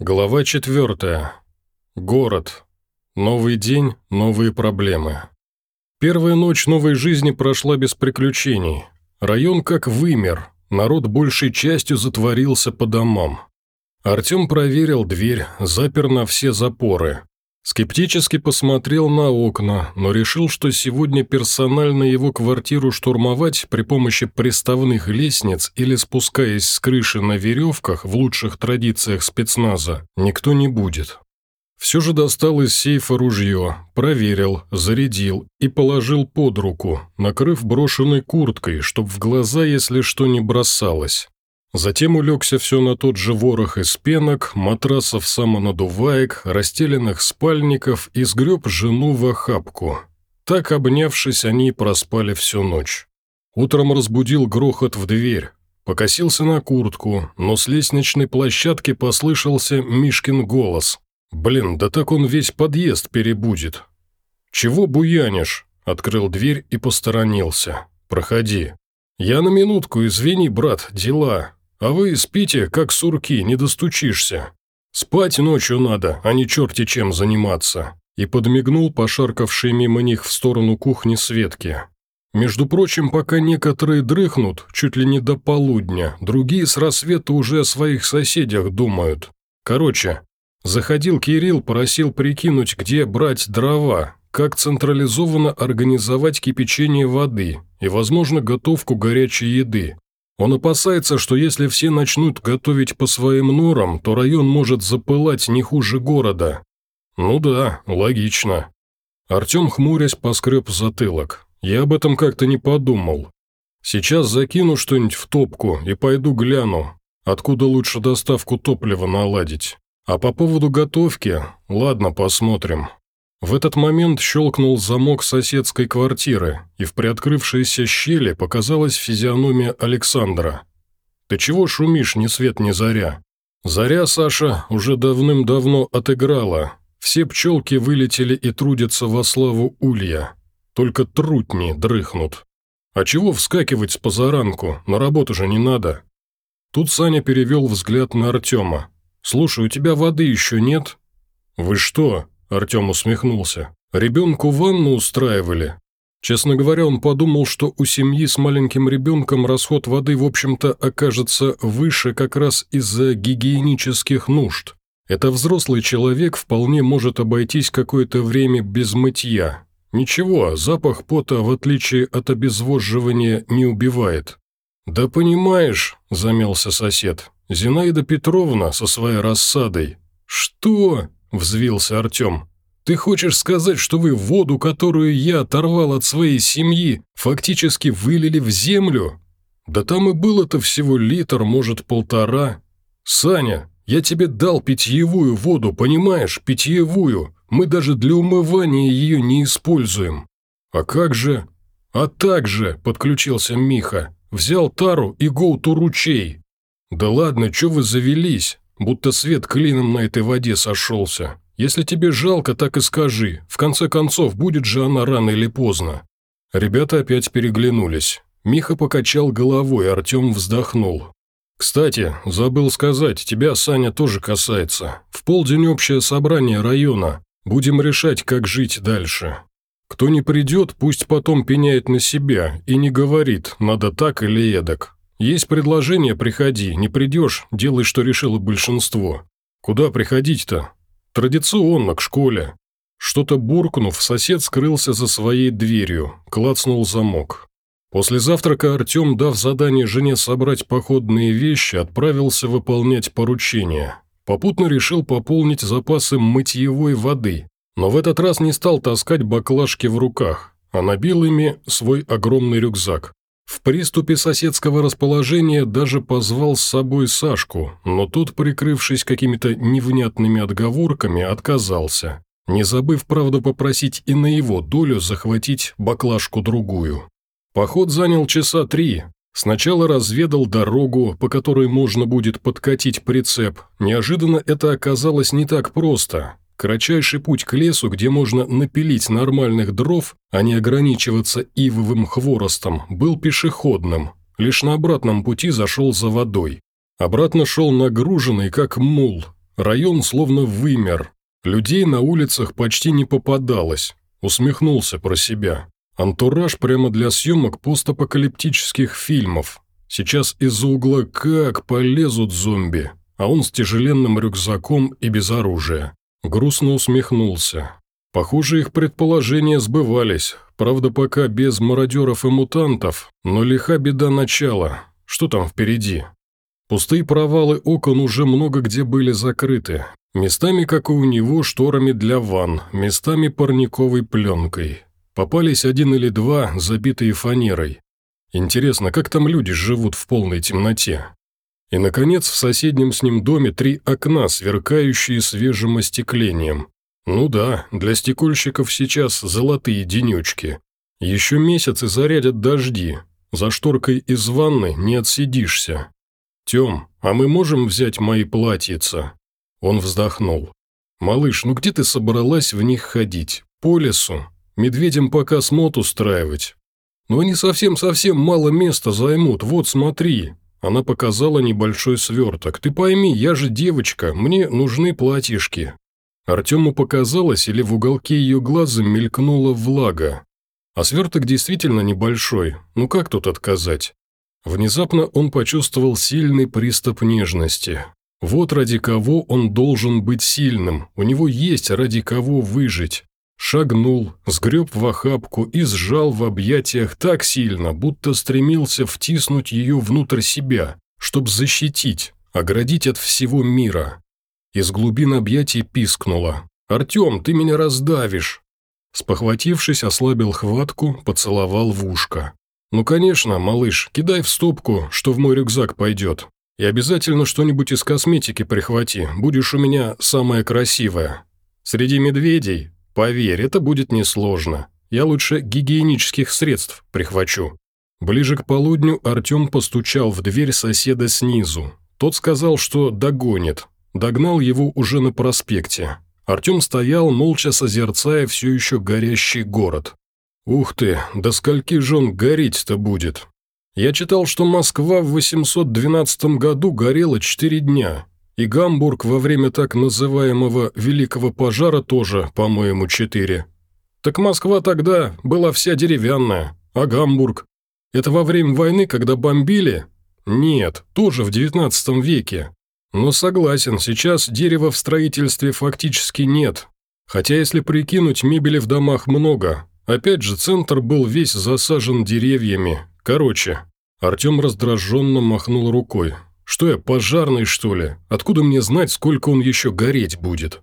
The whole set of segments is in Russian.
Глава четвертая. Город. Новый день, новые проблемы. Первая ночь новой жизни прошла без приключений. Район как вымер, народ большей частью затворился по домам. Артем проверил дверь, запер на все запоры. Скептически посмотрел на окна, но решил, что сегодня персонально его квартиру штурмовать при помощи приставных лестниц или спускаясь с крыши на веревках в лучших традициях спецназа никто не будет. Все же достал из сейфа ружье, проверил, зарядил и положил под руку, накрыв брошенной курткой, чтоб в глаза, если что, не бросалось. Затем улегся все на тот же ворох из пенок, матрасов самонадуваек, расстеленных спальников и сгреб жену в охапку. Так, обнявшись, они проспали всю ночь. Утром разбудил грохот в дверь. Покосился на куртку, но с лестничной площадки послышался Мишкин голос. «Блин, да так он весь подъезд перебудет». «Чего буянишь?» Открыл дверь и посторонился. «Проходи». «Я на минутку, извини, брат, дела. А вы спите, как сурки, не достучишься. Спать ночью надо, а не черти чем заниматься». И подмигнул пошаркавший мимо них в сторону кухни Светки. Между прочим, пока некоторые дрыхнут, чуть ли не до полудня, другие с рассвета уже о своих соседях думают. Короче, заходил Кирилл, просил прикинуть, где брать дрова, как централизованно организовать кипячение воды и, возможно, готовку горячей еды, он опасается, что если все начнут готовить по своим норам, то район может запылать не хуже города. Ну да, логично. Артем, хмурясь, поскреб затылок. Я об этом как-то не подумал. Сейчас закину что-нибудь в топку и пойду гляну, откуда лучше доставку топлива наладить. А по поводу готовки, ладно, посмотрим. В этот момент щелкнул замок соседской квартиры, и в приоткрывшейся щели показалась физиономия Александра. «Ты чего шумишь, ни свет ни заря?» «Заря, Саша, уже давным-давно отыграла. Все пчелки вылетели и трудятся во славу улья. Только трутни дрыхнут. А чего вскакивать с позаранку? На работу же не надо». Тут Саня перевел взгляд на Артема. «Слушай, у тебя воды еще нет?» «Вы что?» Артем усмехнулся. «Ребенку ванну устраивали?» Честно говоря, он подумал, что у семьи с маленьким ребенком расход воды, в общем-то, окажется выше как раз из-за гигиенических нужд. Это взрослый человек вполне может обойтись какое-то время без мытья. Ничего, запах пота, в отличие от обезвоживания, не убивает. «Да понимаешь», – замялся сосед, – «Зинаида Петровна со своей рассадой». «Что?» – взвился Артем. «Ты хочешь сказать, что вы воду, которую я оторвал от своей семьи, фактически вылили в землю? Да там и было-то всего литр, может, полтора. Саня, я тебе дал питьевую воду, понимаешь, питьевую. Мы даже для умывания ее не используем. А как же?» «А так же», – подключился Миха, – «взял тару и гоуту ручей». «Да ладно, что вы завелись? Будто свет клином на этой воде сошелся. Если тебе жалко, так и скажи. В конце концов, будет же она рано или поздно». Ребята опять переглянулись. Миха покачал головой, Артем вздохнул. «Кстати, забыл сказать, тебя, Саня, тоже касается. В полдень общее собрание района. Будем решать, как жить дальше. Кто не придет, пусть потом пеняет на себя и не говорит, надо так или эдак. Есть предложение, приходи, не придешь, делай, что решило большинство. Куда приходить-то? Традиционно, к школе. Что-то буркнув, сосед скрылся за своей дверью, клацнул замок. После завтрака Артем, дав задание жене собрать походные вещи, отправился выполнять поручение. Попутно решил пополнить запасы мытьевой воды, но в этот раз не стал таскать баклажки в руках, а набил ими свой огромный рюкзак. В приступе соседского расположения даже позвал с собой Сашку, но тот, прикрывшись какими-то невнятными отговорками, отказался, не забыв, правда, попросить и на его долю захватить баклажку-другую. Поход занял часа три. Сначала разведал дорогу, по которой можно будет подкатить прицеп. Неожиданно это оказалось не так просто. Кратчайший путь к лесу, где можно напилить нормальных дров, а не ограничиваться ивовым хворостом, был пешеходным. Лишь на обратном пути зашел за водой. Обратно шел нагруженный, как мул. Район словно вымер. Людей на улицах почти не попадалось. Усмехнулся про себя. Антураж прямо для съемок постапокалиптических фильмов. Сейчас из-за угла как полезут зомби, а он с тяжеленным рюкзаком и без оружия. Грустно усмехнулся. Похоже, их предположения сбывались, правда, пока без мародеров и мутантов, но лиха беда начала. Что там впереди? Пустые провалы окон уже много где были закрыты. Местами, как и у него, шторами для ванн, местами парниковой пленкой. Попались один или два, забитые фанерой. Интересно, как там люди живут в полной темноте? И, наконец, в соседнем с ним доме три окна, сверкающие свежим остеклением. Ну да, для стекольщиков сейчас золотые денечки. Еще месяц и зарядят дожди. За шторкой из ванны не отсидишься. «Тем, а мы можем взять мои платьица?» Он вздохнул. «Малыш, ну где ты собралась в них ходить? По лесу? Медведям пока смот устраивать. Но они совсем-совсем мало места займут, вот смотри». Она показала небольшой сверток. «Ты пойми, я же девочка, мне нужны платьишки». Артему показалось, или в уголке ее глаза мелькнула влага. А сверток действительно небольшой, ну как тут отказать? Внезапно он почувствовал сильный приступ нежности. Вот ради кого он должен быть сильным, у него есть ради кого выжить. Шагнул, сгреб в охапку и сжал в объятиях так сильно, будто стремился втиснуть ее внутрь себя, чтобы защитить, оградить от всего мира. Из глубин объятий пискнула. «Артем, ты меня раздавишь!» Спохватившись, ослабил хватку, поцеловал в ушко. «Ну, конечно, малыш, кидай в стопку, что в мой рюкзак пойдет. И обязательно что-нибудь из косметики прихвати, будешь у меня самая красивая. Среди медведей, поверь, это будет несложно. Я лучше гигиенических средств прихвачу». Ближе к полудню Артем постучал в дверь соседа снизу. Тот сказал, что догонит. Догнал его уже на проспекте. Артем стоял, молча созерцая все еще горящий город. «Ух ты, до скольки же он гореть-то будет? Я читал, что Москва в 812 году горела четыре дня, и Гамбург во время так называемого Великого пожара тоже, по-моему, четыре. Так Москва тогда была вся деревянная, а Гамбург? Это во время войны, когда бомбили? Нет, тоже в 19 веке. Но согласен, сейчас дерева в строительстве фактически нет. Хотя если прикинуть, мебели в домах много, Опять же, центр был весь засажен деревьями. Короче, Артем раздраженно махнул рукой. «Что я, пожарный, что ли? Откуда мне знать, сколько он еще гореть будет?»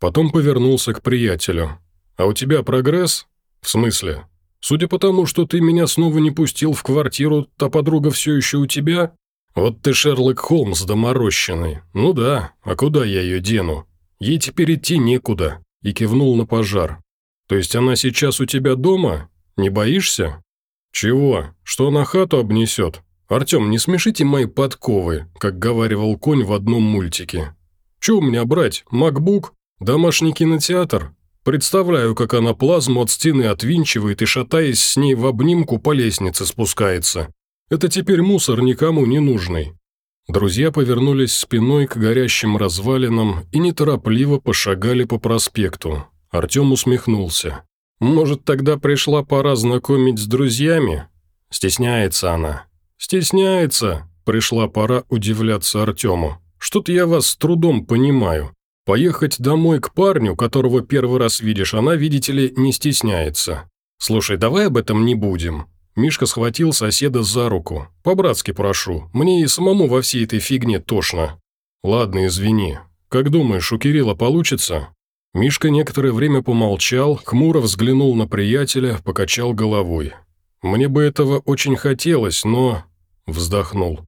Потом повернулся к приятелю. «А у тебя прогресс?» «В смысле? Судя по тому, что ты меня снова не пустил в квартиру, та подруга все еще у тебя?» «Вот ты Шерлок Холмс доморощенный. Ну да, а куда я ее дену? Ей теперь идти некуда». И кивнул на пожар. «То есть она сейчас у тебя дома? Не боишься?» «Чего? Что она хату обнесет? Артем, не смешите мои подковы», как говаривал конь в одном мультике. «Че у меня брать? Макбук? Домашний кинотеатр? Представляю, как она плазму от стены отвинчивает и, шатаясь с ней в обнимку, по лестнице спускается. Это теперь мусор никому не нужный». Друзья повернулись спиной к горящим развалинам и неторопливо пошагали по проспекту, Артем усмехнулся. «Может, тогда пришла пора знакомить с друзьями?» Стесняется она. «Стесняется!» Пришла пора удивляться Артему. «Что-то я вас с трудом понимаю. Поехать домой к парню, которого первый раз видишь, она, видите ли, не стесняется. Слушай, давай об этом не будем». Мишка схватил соседа за руку. «По-братски прошу, мне и самому во всей этой фигне тошно». «Ладно, извини. Как думаешь, у Кирилла получится?» Мишка некоторое время помолчал, хмуро взглянул на приятеля, покачал головой. «Мне бы этого очень хотелось, но...» Вздохнул.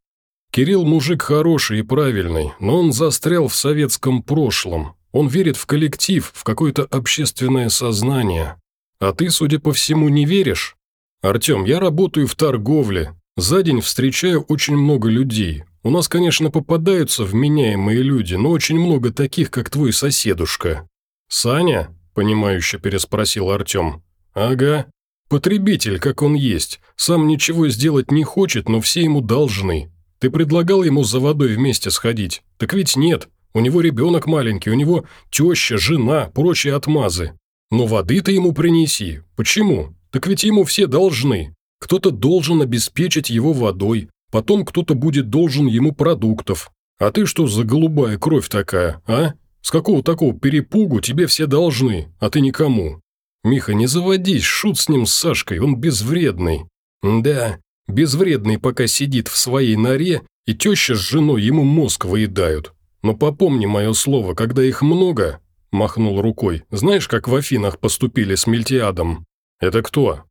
«Кирилл мужик хороший и правильный, но он застрял в советском прошлом. Он верит в коллектив, в какое-то общественное сознание. А ты, судя по всему, не веришь? Артем, я работаю в торговле. За день встречаю очень много людей. У нас, конечно, попадаются вменяемые люди, но очень много таких, как твой соседушка. «Саня?» – понимающе переспросил Артем. «Ага. Потребитель, как он есть. Сам ничего сделать не хочет, но все ему должны. Ты предлагал ему за водой вместе сходить? Так ведь нет. У него ребенок маленький, у него теща, жена, прочие отмазы. Но воды ты ему принеси. Почему? Так ведь ему все должны. Кто-то должен обеспечить его водой, потом кто-то будет должен ему продуктов. А ты что за голубая кровь такая, а? С какого такого перепугу тебе все должны, а ты никому? Миха, не заводись, шут с ним с Сашкой, он безвредный. Да, безвредный пока сидит в своей норе, и теща с женой ему мозг выедают. Но попомни мое слово, когда их много, махнул рукой, знаешь, как в Афинах поступили с Мельтиадом? Это кто?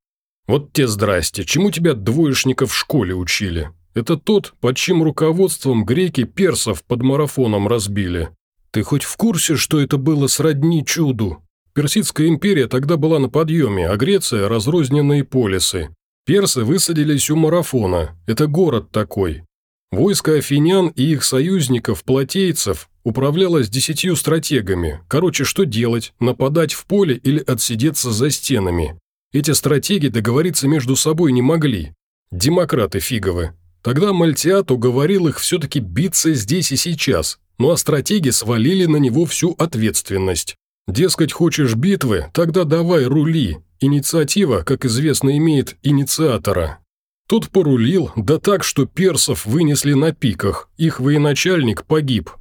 Вот те здрасте, чему тебя двоечников в школе учили? Это тот, под чьим руководством греки персов под марафоном разбили. Ты хоть в курсе, что это было сродни чуду? Персидская империя тогда была на подъеме, а Греция – разрозненные полисы. Персы высадились у марафона, это город такой. Войско афинян и их союзников, платейцев, управлялось десятью стратегами. Короче, что делать, нападать в поле или отсидеться за стенами. Эти стратеги договориться между собой не могли. Демократы фиговы. Тогда Мальтиат уговорил их все-таки биться здесь и сейчас, ну а стратеги свалили на него всю ответственность. Дескать, хочешь битвы, тогда давай рули. Инициатива, как известно, имеет инициатора. Тот порулил, да так, что персов вынесли на пиках, их военачальник погиб.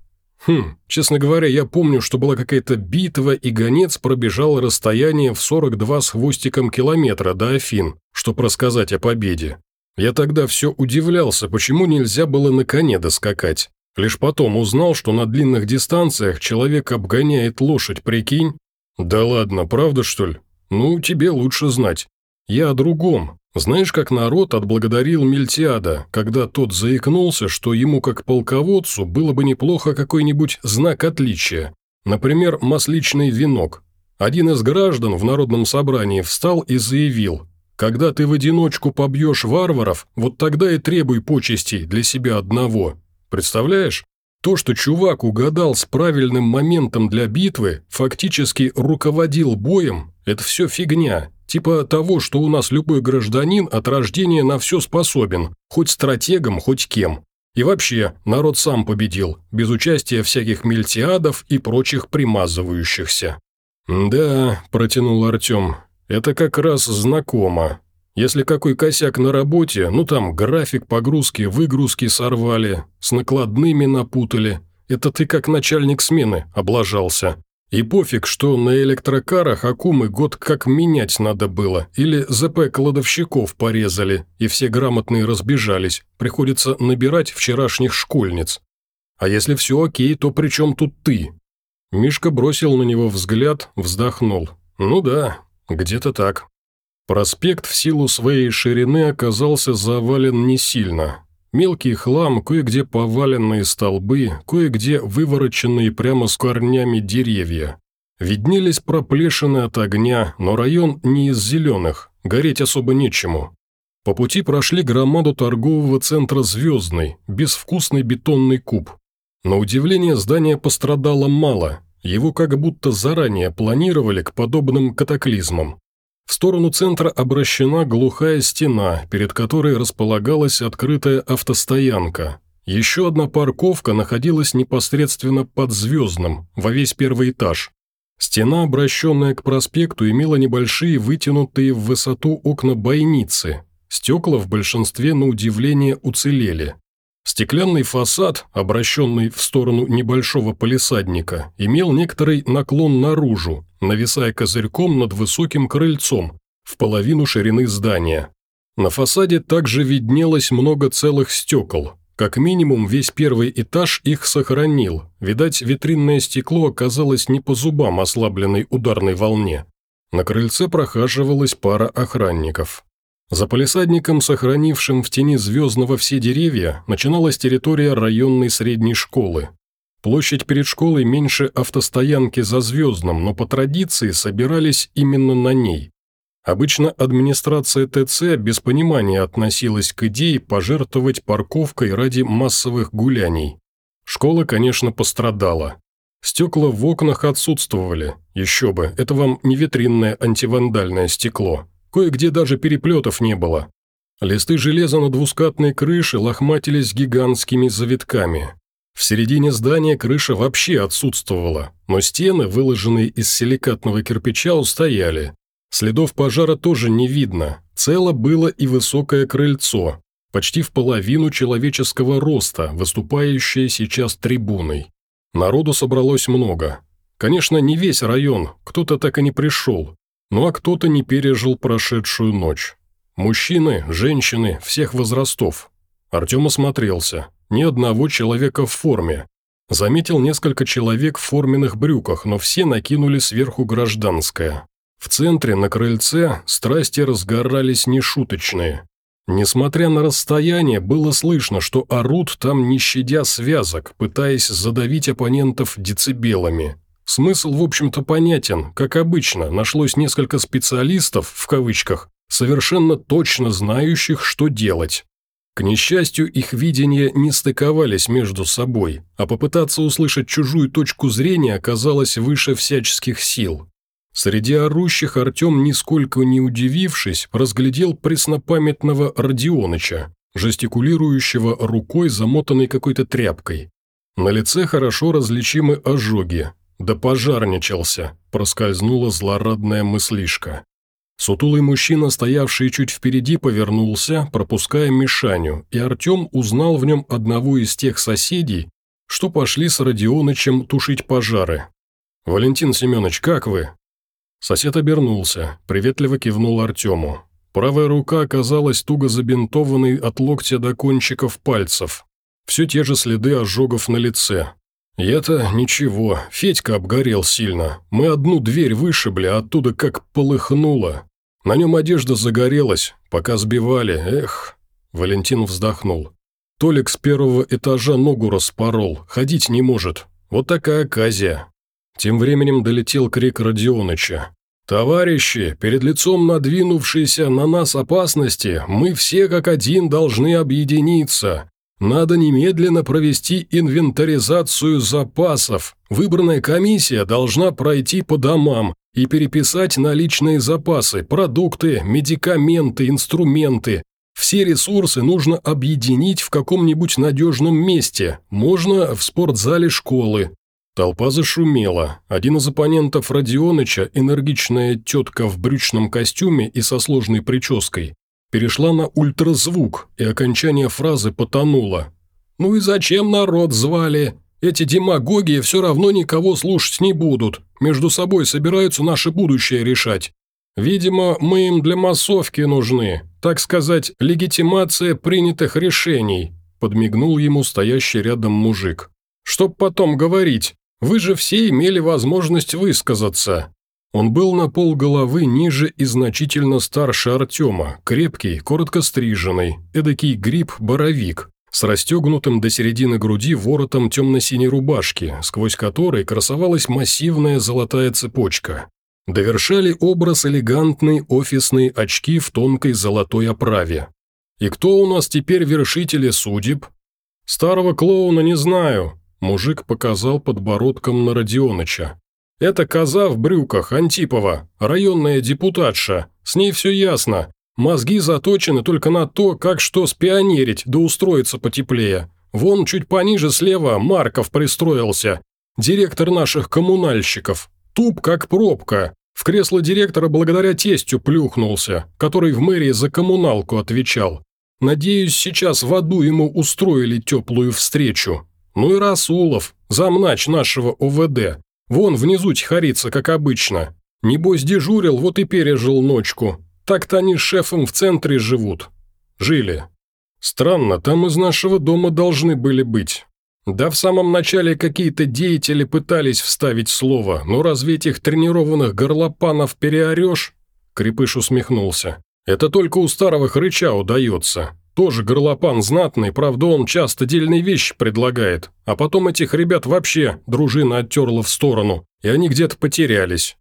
Хм, честно говоря, я помню, что была какая-то битва, и гонец пробежал расстояние в 42 с хвостиком километра до Афин, чтобы рассказать о победе. Я тогда все удивлялся, почему нельзя было на коне доскакать. Лишь потом узнал, что на длинных дистанциях человек обгоняет лошадь, прикинь? Да ладно, правда что ли? Ну, тебе лучше знать. Я о другом. Знаешь, как народ отблагодарил Мельтиада, когда тот заикнулся, что ему как полководцу было бы неплохо какой-нибудь знак отличия, например, масличный венок. Один из граждан в народном собрании встал и заявил, «Когда ты в одиночку побьешь варваров, вот тогда и требуй почестей для себя одного». Представляешь? То, что чувак угадал с правильным моментом для битвы, фактически руководил боем, это все фигня. Типа того, что у нас любой гражданин от рождения на все способен, хоть стратегом, хоть кем. И вообще, народ сам победил, без участия всяких мельтиадов и прочих примазывающихся. «Да», – протянул Артем, – «это как раз знакомо. Если какой косяк на работе, ну там график погрузки, выгрузки сорвали, с накладными напутали, это ты как начальник смены облажался. И пофиг, что на электрокарах Акумы год как менять надо было, или ЗП кладовщиков порезали, и все грамотные разбежались, приходится набирать вчерашних школьниц. А если все окей, то при чем тут ты? Мишка бросил на него взгляд, вздохнул. Ну да, где-то так. Проспект в силу своей ширины оказался завален не сильно. Мелкий хлам, кое-где поваленные столбы, кое-где вывороченные прямо с корнями деревья. Виднелись проплешины от огня, но район не из зеленых, гореть особо нечему. По пути прошли громаду торгового центра «Звездный», безвкусный бетонный куб. На удивление здание пострадало мало, его как будто заранее планировали к подобным катаклизмам. В сторону центра обращена глухая стена, перед которой располагалась открытая автостоянка. Еще одна парковка находилась непосредственно под Звездным, во весь первый этаж. Стена, обращенная к проспекту, имела небольшие вытянутые в высоту окна бойницы. Стекла в большинстве, на удивление, уцелели. Стеклянный фасад, обращенный в сторону небольшого полисадника, имел некоторый наклон наружу, нависая козырьком над высоким крыльцом, в половину ширины здания. На фасаде также виднелось много целых стекол. Как минимум, весь первый этаж их сохранил. Видать, витринное стекло оказалось не по зубам ослабленной ударной волне. На крыльце прохаживалась пара охранников. За полисадником, сохранившим в тени звездного все деревья, начиналась территория районной средней школы. Площадь перед школой меньше автостоянки за Звездным, но по традиции собирались именно на ней. Обычно администрация ТЦ без понимания относилась к идее пожертвовать парковкой ради массовых гуляний. Школа, конечно, пострадала. Стекла в окнах отсутствовали. Еще бы, это вам не витринное антивандальное стекло. Кое-где даже переплетов не было. Листы железа на двускатной крыше лохматились гигантскими завитками. В середине здания крыша вообще отсутствовала, но стены, выложенные из силикатного кирпича, устояли. Следов пожара тоже не видно, цело было и высокое крыльцо, почти в половину человеческого роста, выступающее сейчас трибуной. Народу собралось много. Конечно, не весь район, кто-то так и не пришел, ну а кто-то не пережил прошедшую ночь. Мужчины, женщины, всех возрастов. Артем осмотрелся. Ни одного человека в форме. Заметил несколько человек в форменных брюках, но все накинули сверху гражданское. В центре, на крыльце, страсти разгорались нешуточные. Несмотря на расстояние, было слышно, что орут там не щадя связок, пытаясь задавить оппонентов децибелами. Смысл, в общем-то, понятен. Как обычно, нашлось несколько специалистов, в кавычках, совершенно точно знающих, что делать. К несчастью, их видения не стыковались между собой, а попытаться услышать чужую точку зрения оказалось выше всяческих сил. Среди орущих Артем, нисколько не удивившись, разглядел преснопамятного Родионыча, жестикулирующего рукой, замотанной какой-то тряпкой. На лице хорошо различимы ожоги. Да пожарничался, проскользнула злорадная мыслишка. Сутулый мужчина, стоявший чуть впереди, повернулся, пропуская Мишаню, и Артем узнал в нем одного из тех соседей, что пошли с Родионычем тушить пожары. «Валентин Семенович, как вы?» Сосед обернулся, приветливо кивнул Артему. Правая рука оказалась туго забинтованной от локтя до кончиков пальцев. Все те же следы ожогов на лице. «Я-то ничего, Федька обгорел сильно. Мы одну дверь вышибли, а оттуда как полыхнуло. На нем одежда загорелась, пока сбивали, эх». Валентин вздохнул. Толик с первого этажа ногу распорол, ходить не может. Вот такая оказия. Тем временем долетел крик Родионыча. «Товарищи, перед лицом надвинувшейся на нас опасности, мы все как один должны объединиться. Надо немедленно провести инвентаризацию запасов. Выбранная комиссия должна пройти по домам и переписать наличные запасы, продукты, медикаменты, инструменты. Все ресурсы нужно объединить в каком-нибудь надежном месте, можно в спортзале школы. Толпа зашумела. Один из оппонентов Родионыча, энергичная тетка в брючном костюме и со сложной прической, перешла на ультразвук, и окончание фразы потонуло. «Ну и зачем народ звали? Эти демагоги все равно никого слушать не будут. Между собой собираются наше будущее решать. Видимо, мы им для массовки нужны, так сказать, легитимация принятых решений», подмигнул ему стоящий рядом мужик. «Чтоб потом говорить, вы же все имели возможность высказаться. Он был на пол головы ниже и значительно старше Артема, крепкий, коротко стриженный, эдакий гриб-боровик, с расстегнутым до середины груди воротом темно-синей рубашки, сквозь которой красовалась массивная золотая цепочка. Довершали образ элегантные офисные очки в тонкой золотой оправе. «И кто у нас теперь вершители судеб?» «Старого клоуна не знаю», – мужик показал подбородком на Родионыча. Это коза в брюках, Антипова, районная депутатша. С ней все ясно. Мозги заточены только на то, как что спионерить, да устроиться потеплее. Вон чуть пониже слева Марков пристроился. Директор наших коммунальщиков. Туп как пробка. В кресло директора благодаря тестю плюхнулся, который в мэрии за коммуналку отвечал. Надеюсь, сейчас в аду ему устроили теплую встречу. Ну и Расулов, замнач нашего ОВД. Вон внизу тихорится, как обычно. Небось дежурил, вот и пережил ночку. Так-то они с шефом в центре живут. Жили. Странно, там из нашего дома должны были быть. Да в самом начале какие-то деятели пытались вставить слово, но разве этих тренированных горлопанов переорешь? Крепыш усмехнулся. Это только у старого хрыча удается. Тоже горлопан знатный, правда он часто дельные вещи предлагает, а потом этих ребят вообще дружина оттерла в сторону, и они где-то потерялись».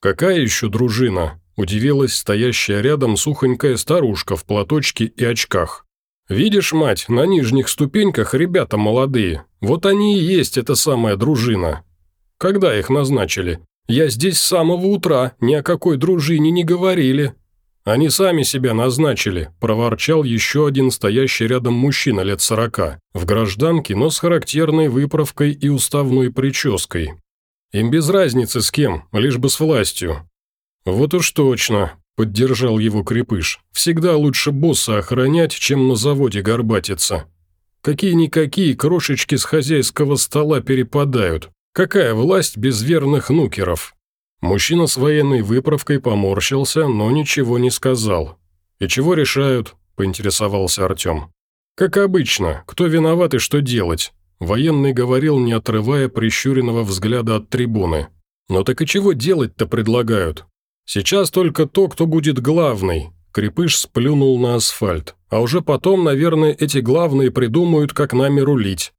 «Какая еще дружина?» – удивилась стоящая рядом сухонькая старушка в платочке и очках. «Видишь, мать, на нижних ступеньках ребята молодые. Вот они и есть эта самая дружина. Когда их назначили? Я здесь с самого утра, ни о какой дружине не говорили». Они сами себя назначили», – проворчал еще один стоящий рядом мужчина лет сорока, в гражданке, но с характерной выправкой и уставной прической. «Им без разницы с кем, лишь бы с властью». «Вот уж точно», – поддержал его крепыш. «Всегда лучше босса охранять, чем на заводе горбатиться. Какие-никакие крошечки с хозяйского стола перепадают. Какая власть без верных нукеров?» Мужчина с военной выправкой поморщился, но ничего не сказал. «И чего решают?» – поинтересовался Артем. «Как обычно, кто виноват и что делать?» Военный говорил, не отрывая прищуренного взгляда от трибуны. «Но так и чего делать-то предлагают? Сейчас только то, кто будет главный». Крепыш сплюнул на асфальт. «А уже потом, наверное, эти главные придумают, как нами рулить.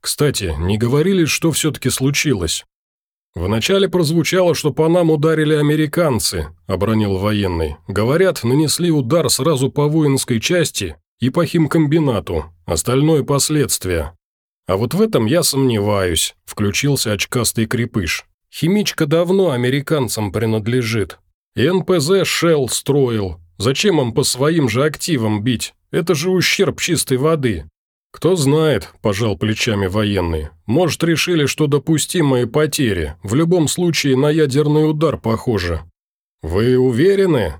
Кстати, не говорили, что все-таки случилось?» «Вначале прозвучало, что по нам ударили американцы», – обронил военный. «Говорят, нанесли удар сразу по воинской части и по химкомбинату. Остальное последствия». «А вот в этом я сомневаюсь», – включился очкастый крепыш. «Химичка давно американцам принадлежит. НПЗ «Шелл» строил. Зачем им по своим же активам бить? Это же ущерб чистой воды. «Кто знает», – пожал плечами военный. «Может, решили, что допустимые потери. В любом случае, на ядерный удар похоже». «Вы уверены?»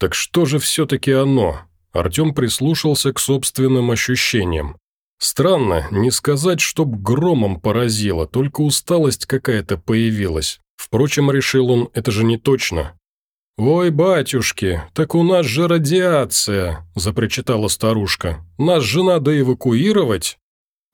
«Так что же все-таки оно?» Артем прислушался к собственным ощущениям. Странно, не сказать, чтоб громом поразило, только усталость какая-то появилась. Впрочем, решил он, это же не точно. «Ой, батюшки, так у нас же радиация!» – запричитала старушка. «Нас же надо эвакуировать!»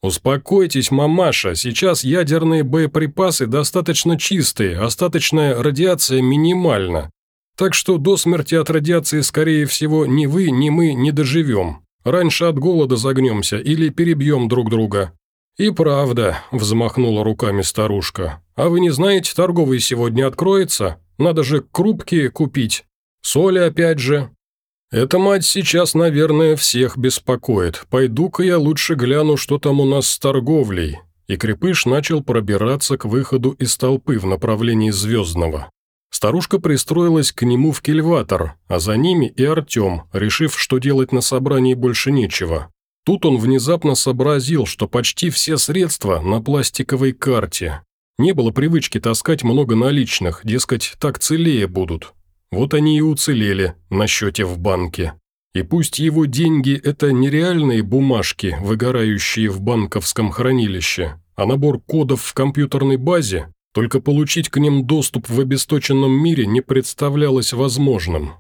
«Успокойтесь, мамаша, сейчас ядерные боеприпасы достаточно чистые, остаточная радиация минимальна. Так что до смерти от радиации, скорее всего, ни вы, ни мы не доживем. Раньше от голода загнемся или перебьем друг друга». «И правда», – взмахнула руками старушка. «А вы не знаете, торговый сегодня откроется? Надо же крупки купить. Соли опять же. Эта мать сейчас, наверное, всех беспокоит. Пойду-ка я лучше гляну, что там у нас с торговлей». И Крепыш начал пробираться к выходу из толпы в направлении Звездного. Старушка пристроилась к нему в кильватор, а за ними и Артем, решив, что делать на собрании больше нечего. Тут он внезапно сообразил, что почти все средства на пластиковой карте, не было привычки таскать много наличных, дескать, так целее будут. Вот они и уцелели на счете в банке. И пусть его деньги – это нереальные бумажки, выгорающие в банковском хранилище, а набор кодов в компьютерной базе, только получить к ним доступ в обесточенном мире не представлялось возможным.